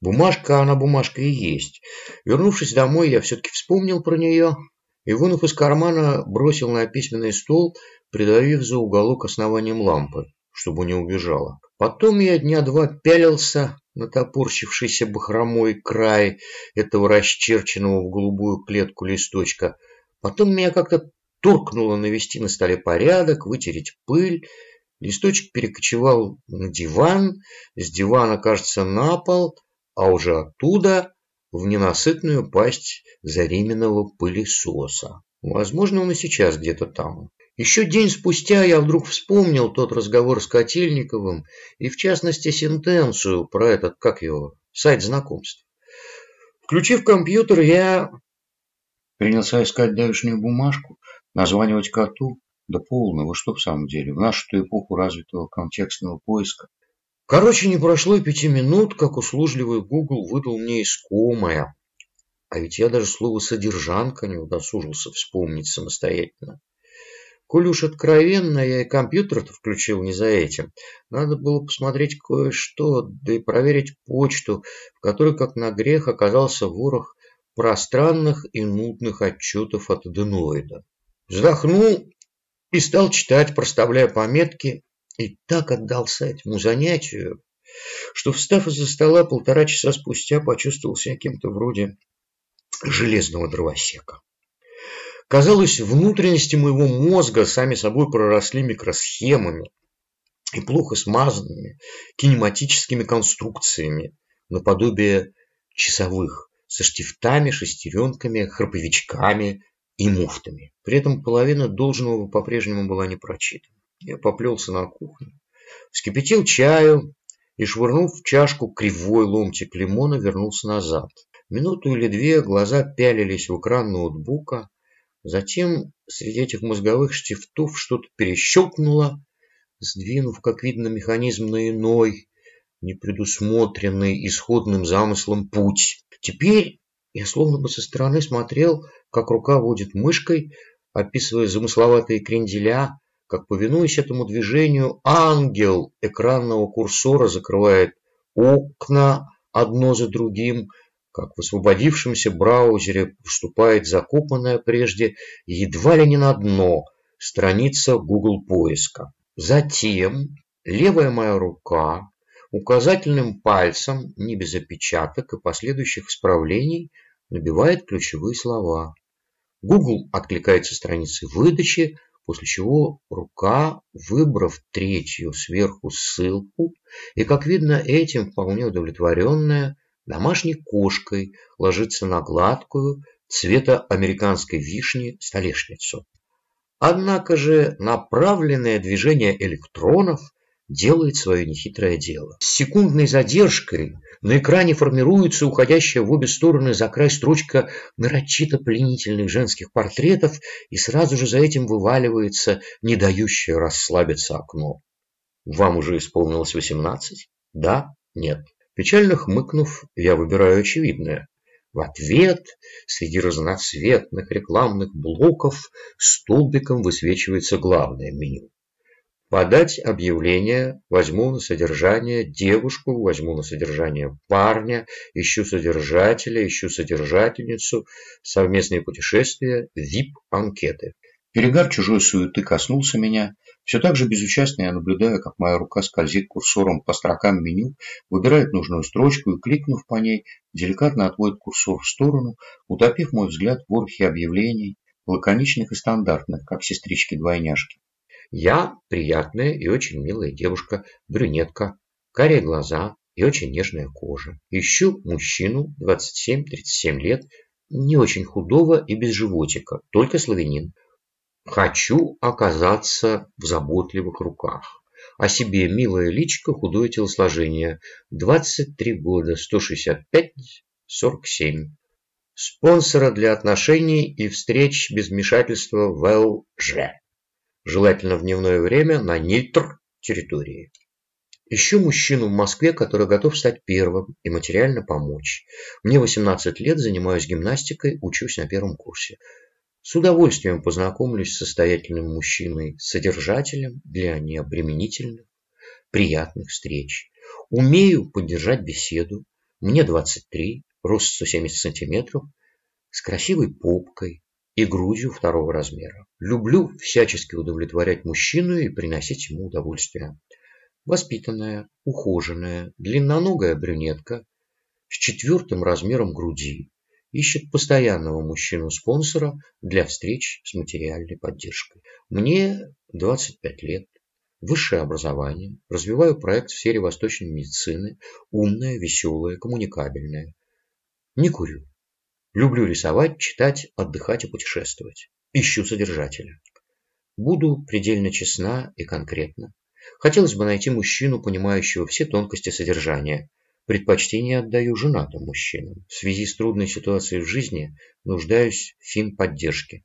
Бумажка, она бумажка и есть. Вернувшись домой, я все-таки вспомнил про нее и, вынув из кармана, бросил на письменный стол, придавив за уголок основанием лампы, чтобы не убежала. Потом я дня два пялился на топорщившийся бахромой край этого расчерченного в голубую клетку листочка. Потом меня как-то торкнуло навести на столе порядок, вытереть пыль. Листочек перекочевал на диван, с дивана, кажется, на пол, а уже оттуда в ненасытную пасть заременного пылесоса. Возможно, он и сейчас где-то там. Еще день спустя я вдруг вспомнил тот разговор с Котельниковым и, в частности, сентенцию про этот, как его, сайт знакомств. Включив компьютер, я принялся искать давешнюю бумажку, названивать коту. Да полного, что в самом деле, в нашу эпоху развитого контекстного поиска. Короче, не прошло и пяти минут, как услужливый Google выдал мне искомое. А ведь я даже слово «содержанка» не удосужился вспомнить самостоятельно. Коль уж откровенно, я и компьютер-то включил не за этим. Надо было посмотреть кое-что, да и проверить почту, в которой, как на грех, оказался ворох пространных и нудных отчетов от аденоида. Вздохнул и стал читать, проставляя пометки, и так отдался этому занятию, что, встав из-за стола полтора часа спустя, почувствовал себя кем-то вроде железного дровосека. Казалось, внутренности моего мозга сами собой проросли микросхемами и плохо смазанными кинематическими конструкциями наподобие часовых со штифтами, шестеренками, храповичками и муфтами. При этом половина должного по-прежнему была не прочитана. Я поплелся на кухню, вскипятил чаю и, швырнув в чашку кривой ломтик лимона, вернулся назад. Минуту или две глаза пялились в экран ноутбука, Затем среди этих мозговых штифтов что-то перещелкнуло, сдвинув, как видно, механизм на иной, непредусмотренный исходным замыслом путь. Теперь я словно бы со стороны смотрел, как рука водит мышкой, описывая замысловатые кренделя, как, повинуясь этому движению, ангел экранного курсора закрывает окна одно за другим, как в освободившемся браузере вступает закопанная прежде едва ли не на дно страница Google поиска. Затем левая моя рука указательным пальцем, не без опечаток и последующих исправлений, набивает ключевые слова. Google откликается страницы выдачи, после чего рука, выбрав третью сверху ссылку, и, как видно, этим вполне удовлетворенная, домашней кошкой ложится на гладкую, цвета американской вишни, столешницу. Однако же направленное движение электронов делает свое нехитрое дело. С секундной задержкой на экране формируется уходящая в обе стороны за край строчка нарочито пленительных женских портретов, и сразу же за этим вываливается не дающее расслабиться окно. Вам уже исполнилось восемнадцать? Да? Нет? Печально хмыкнув, я выбираю очевидное. В ответ среди разноцветных рекламных блоков столбиком высвечивается главное меню. Подать объявление, возьму на содержание девушку, возьму на содержание парня, ищу содержателя, ищу содержательницу, совместные путешествия, VIP-анкеты. Перегар чужой суеты коснулся меня. Все так же безучастно я наблюдаю, как моя рука скользит курсором по строкам меню, выбирает нужную строчку и, кликнув по ней, деликатно отводит курсор в сторону, утопив мой взгляд в ворохе объявлений, лаконичных и стандартных, как сестрички-двойняшки. Я приятная и очень милая девушка, брюнетка, карие глаза и очень нежная кожа. Ищу мужчину 27-37 лет, не очень худого и без животика, только славянин. Хочу оказаться в заботливых руках. О себе милое личико, худое телосложение. 23 года, 165, 47. Спонсора для отношений и встреч без вмешательства в ЛЖ. Желательно в дневное время на нейтр территории. Ищу мужчину в Москве, который готов стать первым и материально помочь. Мне 18 лет, занимаюсь гимнастикой, учусь на первом курсе. С удовольствием познакомлюсь с состоятельным мужчиной, содержателем для необременительных, приятных встреч. Умею поддержать беседу, Мне 23, рост 170 сантиметров, с красивой попкой и грудью второго размера. Люблю всячески удовлетворять мужчину и приносить ему удовольствие. Воспитанная, ухоженная, длинноногая брюнетка с четвертым размером груди ищет постоянного мужчину-спонсора для встреч с материальной поддержкой. Мне 25 лет, высшее образование, развиваю проект в сфере восточной медицины, умная, веселая, коммуникабельная. Не курю. Люблю рисовать, читать, отдыхать и путешествовать. Ищу содержателя. Буду предельно честна и конкретна. Хотелось бы найти мужчину, понимающего все тонкости содержания. Предпочтение отдаю женатым мужчинам. В связи с трудной ситуацией в жизни нуждаюсь в фин-поддержке.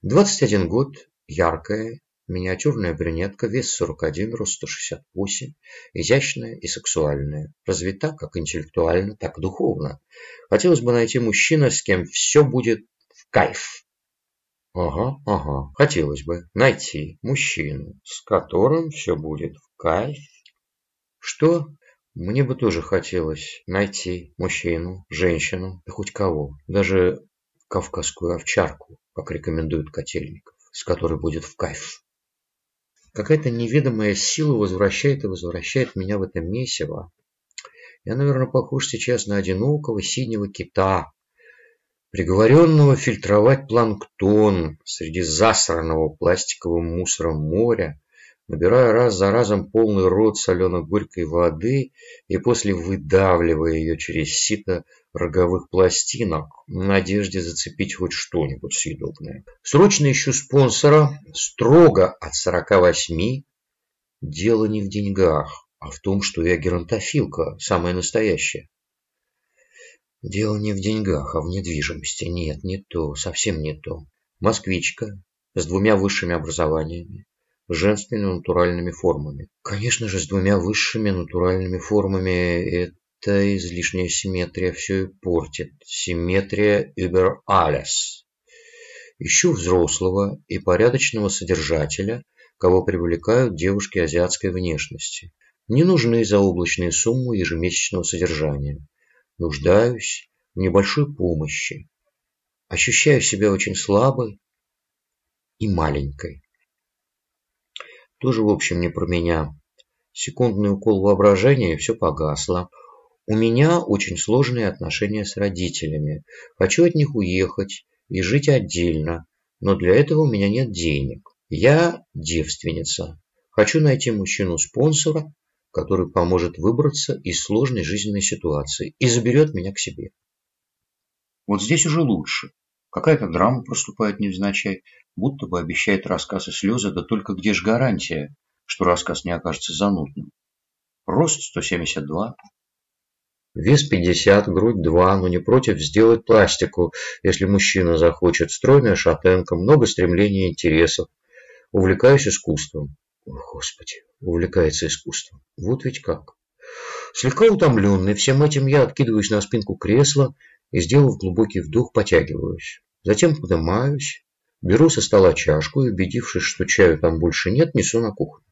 21 год, яркая, Миниатюрная брюнетка, вес 41, рост 168, изящная и сексуальная, развита как интеллектуально, так духовно. Хотелось бы найти мужчину, с кем все будет в кайф. Ага, ага, хотелось бы найти мужчину, с которым все будет в кайф. Что? Мне бы тоже хотелось найти мужчину, женщину, да хоть кого, даже кавказскую овчарку, как рекомендует Котельников, с которой будет в кайф. Какая-то неведомая сила возвращает и возвращает меня в это месиво. Я, наверное, похож сейчас на одинокого синего кита, приговоренного фильтровать планктон среди засранного пластиковым мусором моря, набирая раз за разом полный рот солено-горькой воды и после выдавливая ее через сито роговых пластинок в надежде зацепить хоть что-нибудь съедобное. Срочно ищу спонсора, строго от 48. Дело не в деньгах, а в том, что я геронтофилка, самая настоящая. Дело не в деньгах, а в недвижимости. Нет, не то, совсем не то. Москвичка с двумя высшими образованиями, женственными натуральными формами. Конечно же, с двумя высшими натуральными формами эта излишняя симметрия все и портит. Симметрия über alles. Ищу взрослого и порядочного содержателя, кого привлекают девушки азиатской внешности. Не нужны заоблачные суммы ежемесячного содержания. Нуждаюсь в небольшой помощи. Ощущаю себя очень слабой и маленькой. Тоже, в общем, не про меня. Секундный укол воображения, и все погасло. У меня очень сложные отношения с родителями. Хочу от них уехать и жить отдельно, но для этого у меня нет денег. Я девственница. Хочу найти мужчину-спонсора, который поможет выбраться из сложной жизненной ситуации и заберет меня к себе. Вот здесь уже лучше. Какая-то драма проступает невзначай, будто бы обещает рассказ и слезы, да только где ж гарантия, что рассказ не окажется занудным? Рост 172, Вес 50, грудь 2, но не против сделать пластику, если мужчина захочет. Стройная шатенка, много стремлений и интересов. Увлекаюсь искусством. Господи, увлекается искусством. Вот ведь как. Слегка утомленный всем этим, я откидываюсь на спинку кресла и, сделав глубокий вдох, потягиваюсь. Затем поднимаюсь, беру со стола чашку и, убедившись, что чаю там больше нет, несу на кухню.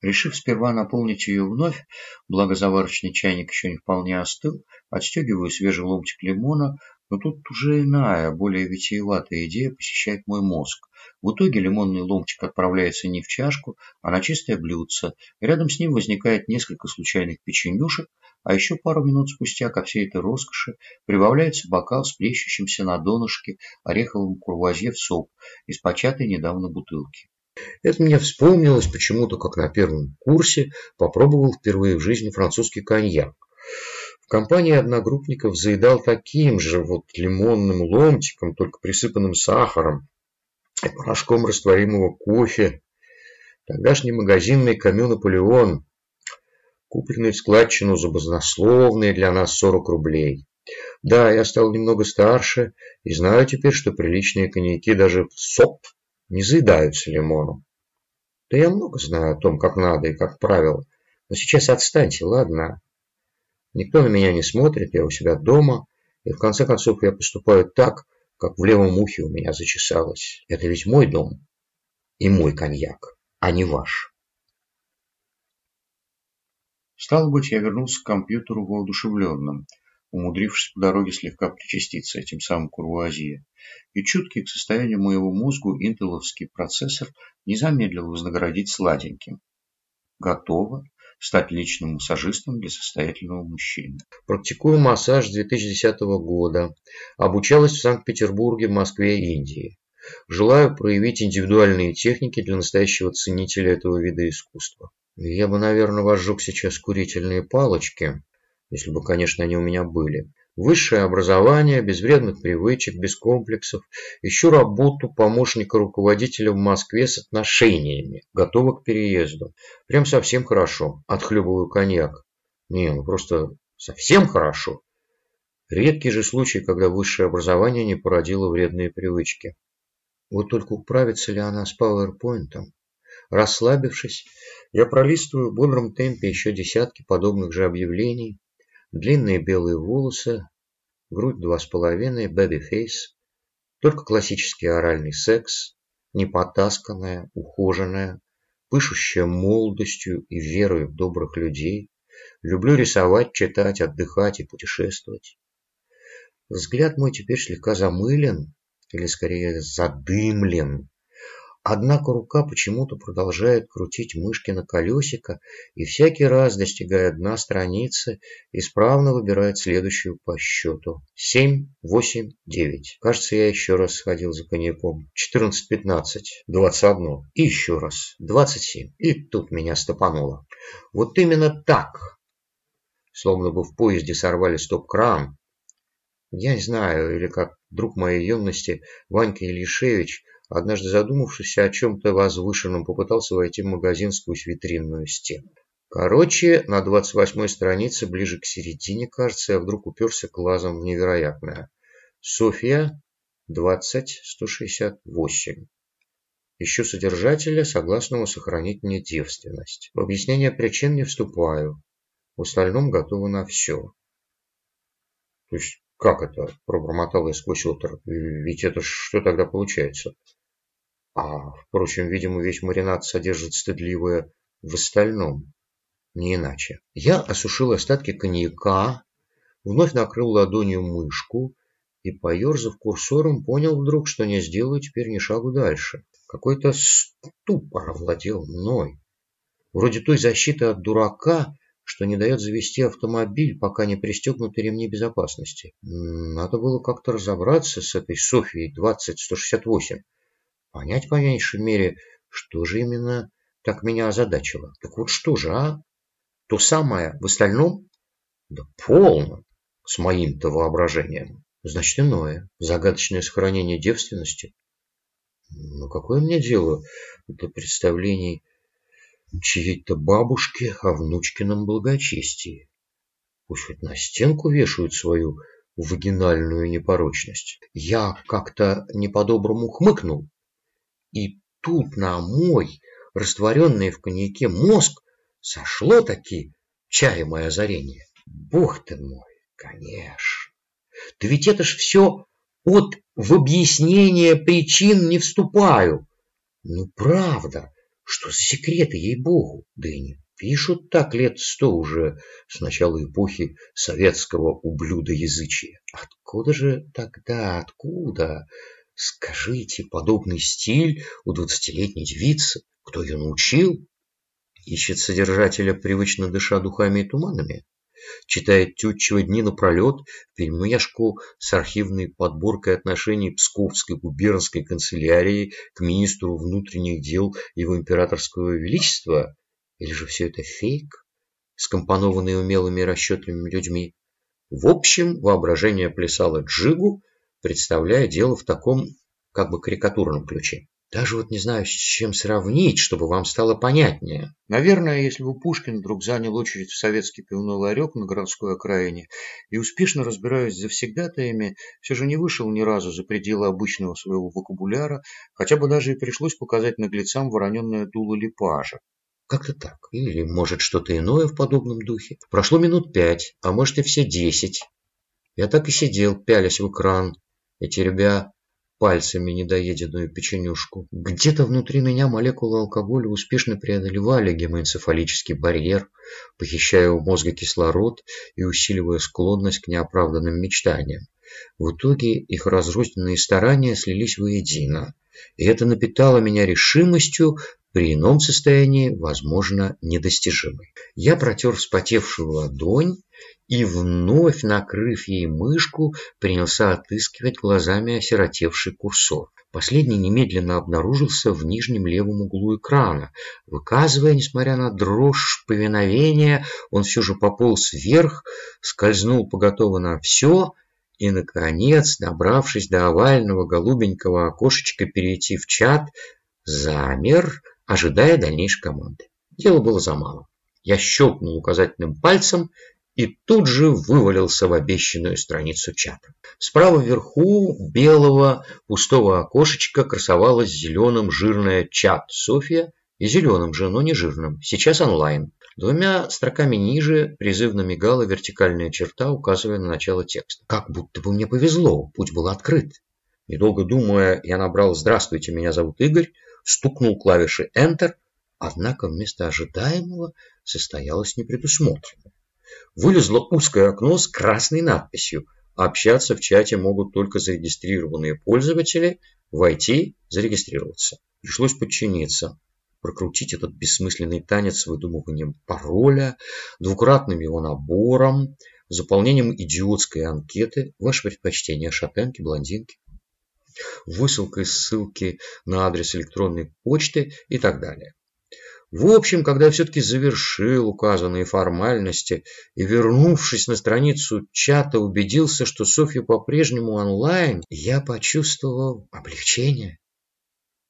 Решив сперва наполнить ее вновь, благо заварочный чайник еще не вполне остыл, отстегиваю свежий ломтик лимона, но тут уже иная, более витиеватая идея посещает мой мозг. В итоге лимонный ломтик отправляется не в чашку, а на чистое блюдце. Рядом с ним возникает несколько случайных печенюшек, а еще пару минут спустя ко всей этой роскоши прибавляется бокал с плещущимся на донышке ореховым курвазье в сок из початой недавно бутылки. Это мне вспомнилось почему-то, как на первом курсе попробовал впервые в жизни французский коньяк. В компании одногруппников заедал таким же вот лимонным ломтиком, только присыпанным сахаром и порошком растворимого кофе. Тогдашний магазинный камю «Наполеон», купленный в складчину за баснословные для нас 40 рублей. Да, я стал немного старше и знаю теперь, что приличные коньяки даже в СОП не заедаются лимоном. Да я много знаю о том, как надо и как правило. Но сейчас отстаньте, ладно? Никто на меня не смотрит, я у себя дома. И в конце концов я поступаю так, как в левом ухе у меня зачесалось. Это ведь мой дом и мой коньяк, а не ваш. Стало быть, я вернулся к компьютеру воодушевленным, умудрившись по дороге слегка причаститься этим самым курвуазье. И чуткий к состоянию моего мозгу интеловский процессор не замедлил вознаградить сладеньким. Готово стать личным массажистом для состоятельного мужчины. Практикую массаж с 2010 года. Обучалась в Санкт-Петербурге, Москве и Индии. Желаю проявить индивидуальные техники для настоящего ценителя этого вида искусства. Я бы, наверное, возжег сейчас курительные палочки, если бы, конечно, они у меня были. Высшее образование, без вредных привычек, без комплексов. Ищу работу помощника руководителя в Москве с отношениями. Готова к переезду. Прям совсем хорошо. Отхлебываю коньяк. Не, ну просто совсем хорошо. Редкий же случай, когда высшее образование не породило вредные привычки. Вот только управится ли она с PowerPoint ом? Расслабившись, я пролистываю в бодром темпе еще десятки подобных же объявлений, Длинные белые волосы, грудь два с половиной, baby face. Только классический оральный секс, не потасканная, ухоженная, пышущая молодостью и верой в добрых людей. Люблю рисовать, читать, отдыхать и путешествовать. Взгляд мой теперь слегка замылен, или скорее задымлен Однако рука почему-то продолжает крутить мышки на колесико и всякий раз, достигая дна страницы, исправно выбирает следующую по счету. Семь, восемь, девять. Кажется, я еще раз сходил за коньяком. Четырнадцать, пятнадцать, двадцать одно. И еще раз. Двадцать семь. И тут меня стопануло. Вот именно так. Словно бы в поезде сорвали стоп-кран. Я не знаю, или как друг моей юности Ванька Ильишевич – однажды задумавшись о чем-то возвышенном, попытался войти в магазин сквозь витринную стену. Короче, на 28-й странице, ближе к середине, кажется, я вдруг уперся глазом в невероятное. Софья, 20-168. Ищу содержателя, согласного сохранить мне девственность. В объяснение причин не вступаю. В остальном готова на все. То есть, как это? Пробормотал я сквозь отр. Ведь это что тогда получается? А, впрочем, видимо, весь маринад содержит стыдливое в остальном. Не иначе. Я осушил остатки коньяка, вновь накрыл ладонью мышку и, поерзав курсором, понял вдруг, что не сделаю теперь ни шагу дальше. Какой-то ступор овладел мной. Вроде той защиты от дурака, что не дает завести автомобиль, пока не пристегнуты ремни безопасности. Надо было как-то разобраться с этой Софией 20168. Понять по меньшей мере, что же именно так меня озадачило. Так вот что же, а? То самое в остальном? Да полно, с моим-то воображением. Значит, иное. Загадочное сохранение девственности. Ну, какое мне дело до представлений чьей-то бабушки о внучкином благочестии? Пусть хоть на стенку вешают свою вагинальную непорочность. Я как-то не по-доброму хмыкнул и тут на мой, растворенный в коньяке мозг, сошло таки чаемое озарение. Бог ты мой, конечно. Да ведь это ж все от в объяснение причин не вступаю. Ну, правда, что за секреты, ей-богу, да и не пишут так лет сто уже с начала эпохи советского ублюдоязычия. Откуда же тогда, откуда Скажите, подобный стиль у двадцатилетней девицы, кто ее научил? Ищет содержателя, привычно дыша духами и туманами? Читает Тютчева дни напролет перемешку с архивной подборкой отношений Псковской губернской канцелярии к министру внутренних дел его императорского величества? Или же все это фейк, скомпонованный умелыми и людьми? В общем, воображение плясало джигу, представляя дело в таком как бы карикатурном ключе. Даже вот не знаю, с чем сравнить, чтобы вам стало понятнее. Наверное, если бы Пушкин вдруг занял очередь в советский пивной ларек на городской окраине и, успешно разбираясь за всегдатаями, все же не вышел ни разу за пределы обычного своего вокабуляра, хотя бы даже и пришлось показать наглецам вороненное дуло липажа. Как-то так. Или, может, что-то иное в подобном духе. Прошло минут пять, а может и все десять. Я так и сидел, пялясь в экран, и теребя пальцами недоеденную печенюшку. Где-то внутри меня молекулы алкоголя успешно преодолевали гемоэнцефалический барьер, похищая у мозга кислород и усиливая склонность к неоправданным мечтаниям. В итоге их разрозненные старания слились воедино, и это напитало меня решимостью при ином состоянии, возможно, недостижимой. Я протер вспотевшую ладонь и, вновь накрыв ей мышку, принялся отыскивать глазами осиротевший курсор. Последний немедленно обнаружился в нижнем левом углу экрана. Выказывая, несмотря на дрожь повиновения, он все же пополз вверх, скользнул поготово на все и, наконец, добравшись до овального голубенького окошечка перейти в чат, замер, ожидая дальнейшей команды. Дело было за мало. Я щелкнул указательным пальцем, и тут же вывалился в обещанную страницу чата. Справа вверху белого пустого окошечка красовалась зеленым жирная чат Софья и зеленым же, но не жирным. Сейчас онлайн. Двумя строками ниже призывно мигала вертикальная черта, указывая на начало текста. Как будто бы мне повезло, путь был открыт. Недолго думая, я набрал «Здравствуйте, меня зовут Игорь», стукнул клавиши Enter, однако вместо ожидаемого состоялось непредусмотренное. Вылезло узкое окно с красной надписью «Общаться в чате могут только зарегистрированные пользователи, войти, зарегистрироваться». Пришлось подчиниться, прокрутить этот бессмысленный танец с выдумыванием пароля, двукратным его набором, заполнением идиотской анкеты «Ваше предпочтение, шатенки, блондинки», высылкой ссылки на адрес электронной почты и так далее. В общем, когда я все-таки завершил указанные формальности и, вернувшись на страницу чата, убедился, что Софья по-прежнему онлайн, я почувствовал облегчение,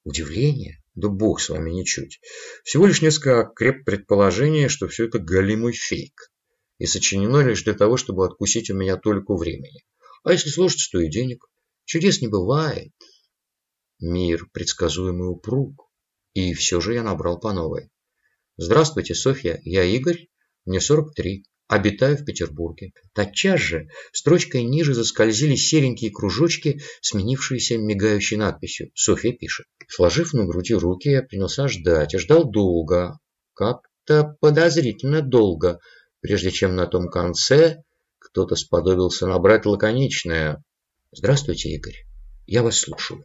удивление. Да бог с вами ничуть. Всего лишь несколько креп предположение, что все это галимый фейк. И сочинено лишь для того, чтобы откусить у меня только времени. А если сложится, то и денег. Чудес не бывает. Мир предсказуемый упруг. И все же я набрал по новой. Здравствуйте, Софья, я Игорь, мне 43, обитаю в Петербурге. Тотчас же строчкой ниже заскользили серенькие кружочки, сменившиеся мигающей надписью. Софья пишет. Сложив на груди руки, я принялся ждать. Я ждал долго, как-то подозрительно долго, прежде чем на том конце кто-то сподобился набрать лаконичное. Здравствуйте, Игорь, я вас слушаю.